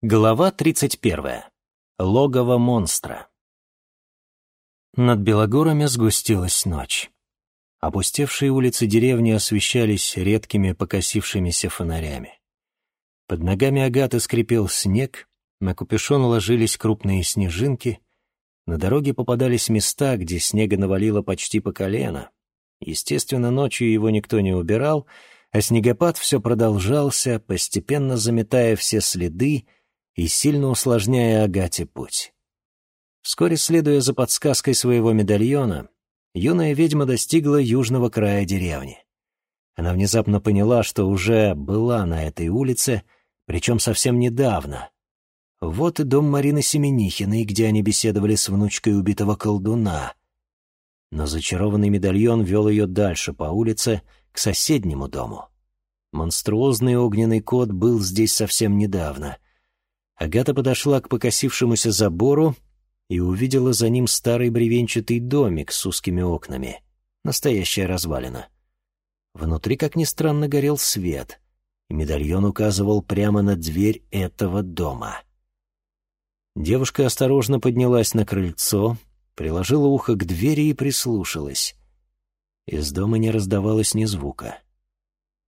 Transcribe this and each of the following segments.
Глава 31. Логово монстра. Над Белогорами сгустилась ночь. Опустевшие улицы деревни освещались редкими покосившимися фонарями. Под ногами Агаты скрипел снег, на капюшон ложились крупные снежинки, на дороге попадались места, где снега навалило почти по колено. Естественно, ночью его никто не убирал, а снегопад все продолжался, постепенно заметая все следы, и сильно усложняя Агате путь. Вскоре, следуя за подсказкой своего медальона, юная ведьма достигла южного края деревни. Она внезапно поняла, что уже была на этой улице, причем совсем недавно. Вот и дом Марины Семенихиной, где они беседовали с внучкой убитого колдуна. Но зачарованный медальон вел ее дальше по улице, к соседнему дому. Монструозный огненный кот был здесь совсем недавно — Агата подошла к покосившемуся забору и увидела за ним старый бревенчатый домик с узкими окнами. Настоящая развалина. Внутри, как ни странно, горел свет, и медальон указывал прямо на дверь этого дома. Девушка осторожно поднялась на крыльцо, приложила ухо к двери и прислушалась. Из дома не раздавалось ни звука.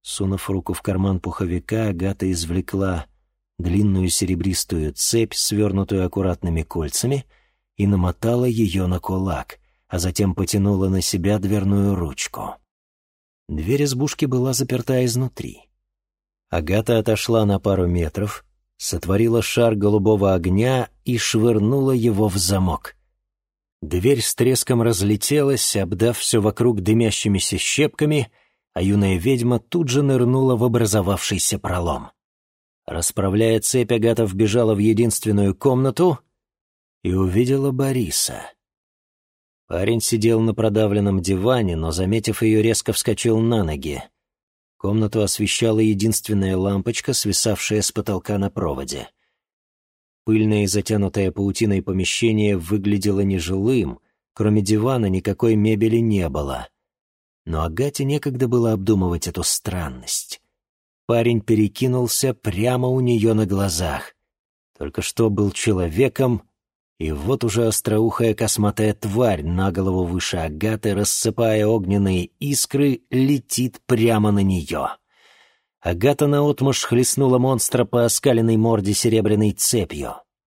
Сунув руку в карман пуховика, Агата извлекла длинную серебристую цепь, свернутую аккуратными кольцами, и намотала ее на кулак, а затем потянула на себя дверную ручку. Дверь избушки была заперта изнутри. Агата отошла на пару метров, сотворила шар голубого огня и швырнула его в замок. Дверь с треском разлетелась, обдав все вокруг дымящимися щепками, а юная ведьма тут же нырнула в образовавшийся пролом. Расправляя цепь, Агата вбежала в единственную комнату и увидела Бориса. Парень сидел на продавленном диване, но, заметив ее, резко вскочил на ноги. Комнату освещала единственная лампочка, свисавшая с потолка на проводе. Пыльное и затянутое паутиной помещение выглядело нежилым, кроме дивана никакой мебели не было. Но Агате некогда было обдумывать эту странность парень перекинулся прямо у нее на глазах. Только что был человеком, и вот уже остроухая косматая тварь на голову выше Агаты, рассыпая огненные искры, летит прямо на нее. Агата наотмашь хлестнула монстра по оскаленной морде серебряной цепью.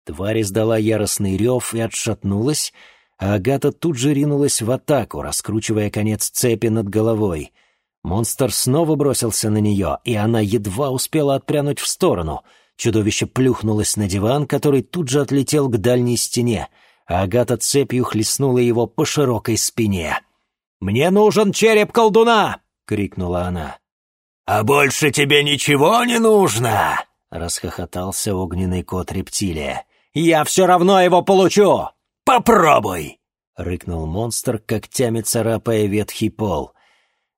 Тварь издала яростный рев и отшатнулась, а Агата тут же ринулась в атаку, раскручивая конец цепи над головой — Монстр снова бросился на нее, и она едва успела отпрянуть в сторону. Чудовище плюхнулось на диван, который тут же отлетел к дальней стене, а Агата цепью хлестнула его по широкой спине. «Мне нужен череп колдуна!» — крикнула она. «А больше тебе ничего не нужно!» — расхохотался огненный кот рептилия. «Я все равно его получу!» «Попробуй!» — рыкнул монстр, когтями царапая ветхий пол —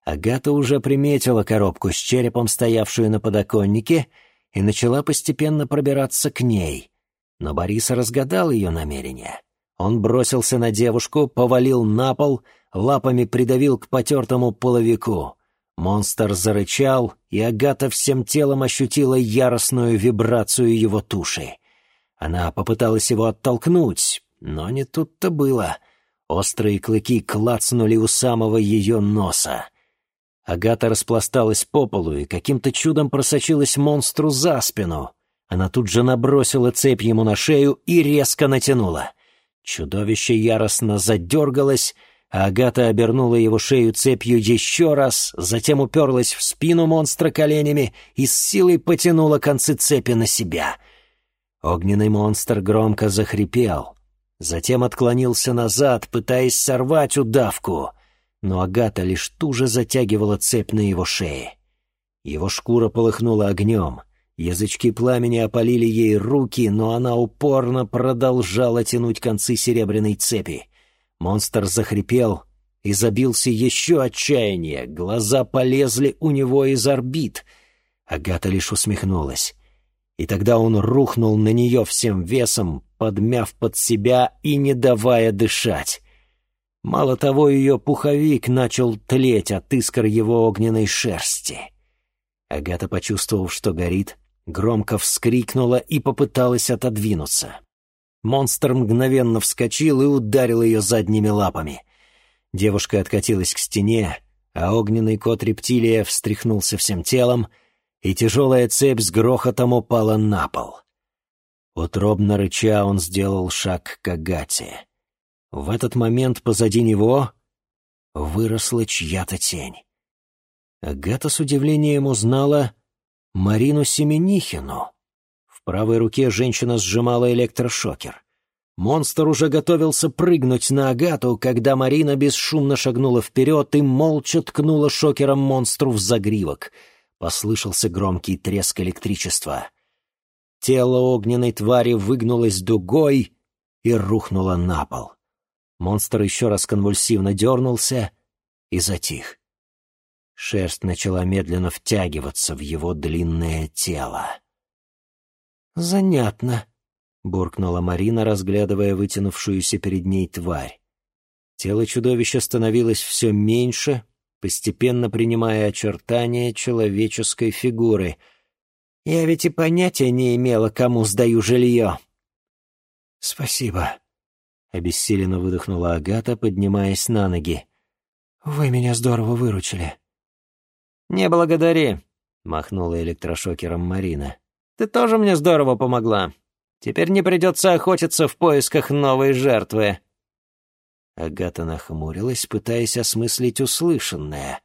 Агата уже приметила коробку с черепом, стоявшую на подоконнике, и начала постепенно пробираться к ней. Но Борис разгадал ее намерение. Он бросился на девушку, повалил на пол, лапами придавил к потертому половику. Монстр зарычал, и Агата всем телом ощутила яростную вибрацию его туши. Она попыталась его оттолкнуть, но не тут-то было. Острые клыки клацнули у самого ее носа. Агата распласталась по полу и каким-то чудом просочилась монстру за спину. Она тут же набросила цепь ему на шею и резко натянула. Чудовище яростно задергалось, а Агата обернула его шею цепью еще раз, затем уперлась в спину монстра коленями и с силой потянула концы цепи на себя. Огненный монстр громко захрипел, затем отклонился назад, пытаясь сорвать удавку — но Агата лишь туже затягивала цепь на его шее. Его шкура полыхнула огнем, язычки пламени опалили ей руки, но она упорно продолжала тянуть концы серебряной цепи. Монстр захрипел и забился еще отчаяние, глаза полезли у него из орбит. Агата лишь усмехнулась. И тогда он рухнул на нее всем весом, подмяв под себя и не давая дышать. Мало того, ее пуховик начал тлеть от искр его огненной шерсти. Агата, почувствовав, что горит, громко вскрикнула и попыталась отодвинуться. Монстр мгновенно вскочил и ударил ее задними лапами. Девушка откатилась к стене, а огненный кот рептилия встряхнулся всем телом, и тяжелая цепь с грохотом упала на пол. Утробно рыча он сделал шаг к Агате. В этот момент позади него выросла чья-то тень. Агата с удивлением узнала Марину Семенихину. В правой руке женщина сжимала электрошокер. Монстр уже готовился прыгнуть на Агату, когда Марина бесшумно шагнула вперед и молча ткнула шокером монстру в загривок. Послышался громкий треск электричества. Тело огненной твари выгнулось дугой и рухнуло на пол. Монстр еще раз конвульсивно дернулся и затих. Шерсть начала медленно втягиваться в его длинное тело. «Занятно», — буркнула Марина, разглядывая вытянувшуюся перед ней тварь. Тело чудовища становилось все меньше, постепенно принимая очертания человеческой фигуры. «Я ведь и понятия не имела, кому сдаю жилье». «Спасибо», — обессиленно выдохнула Агата, поднимаясь на ноги. «Вы меня здорово выручили». «Не благодари», — махнула электрошокером Марина. «Ты тоже мне здорово помогла. Теперь не придется охотиться в поисках новой жертвы». Агата нахмурилась, пытаясь осмыслить услышанное.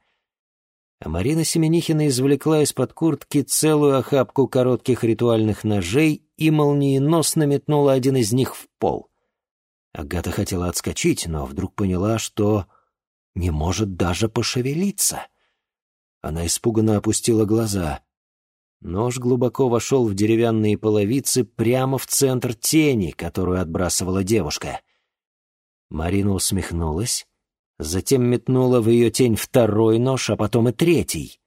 А Марина Семенихина извлекла из-под куртки целую охапку коротких ритуальных ножей и молниеносно метнула один из них в пол. Агата хотела отскочить, но вдруг поняла, что не может даже пошевелиться. Она испуганно опустила глаза. Нож глубоко вошел в деревянные половицы прямо в центр тени, которую отбрасывала девушка. Марина усмехнулась, затем метнула в ее тень второй нож, а потом и третий.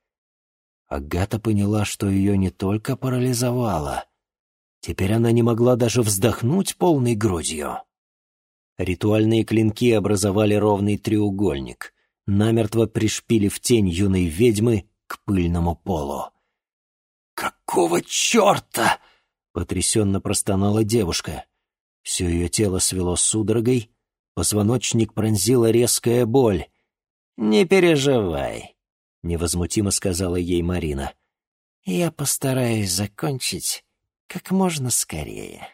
Агата поняла, что ее не только парализовало. Теперь она не могла даже вздохнуть полной грудью. Ритуальные клинки образовали ровный треугольник, намертво пришпилив тень юной ведьмы к пыльному полу. «Какого черта?» — потрясенно простонала девушка. Все ее тело свело судорогой, позвоночник пронзила резкая боль. «Не переживай», — невозмутимо сказала ей Марина. «Я постараюсь закончить как можно скорее».